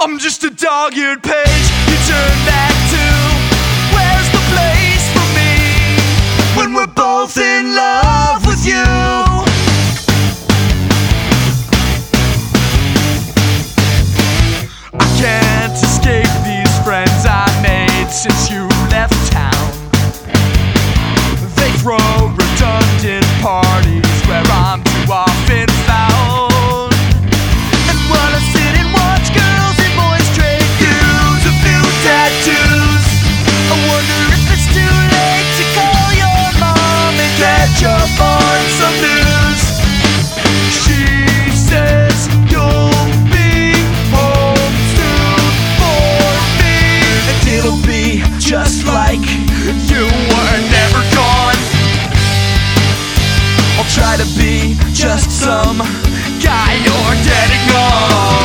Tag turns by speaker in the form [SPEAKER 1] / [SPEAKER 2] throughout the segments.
[SPEAKER 1] I'm just a dog-eared page you turn back to. Where's the place for me when we're both in love with you? I can't escape these friends I made since you left town. They throw some guy you're getting.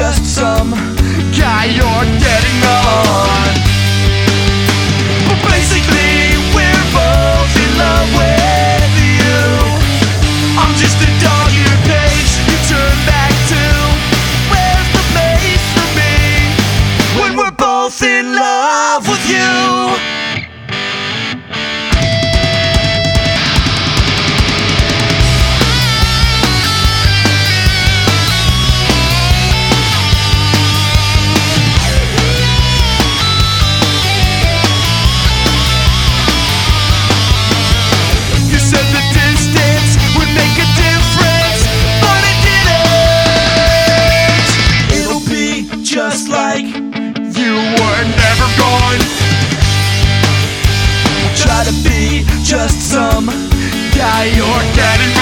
[SPEAKER 1] just some guy you're getting on. just some guy you're getting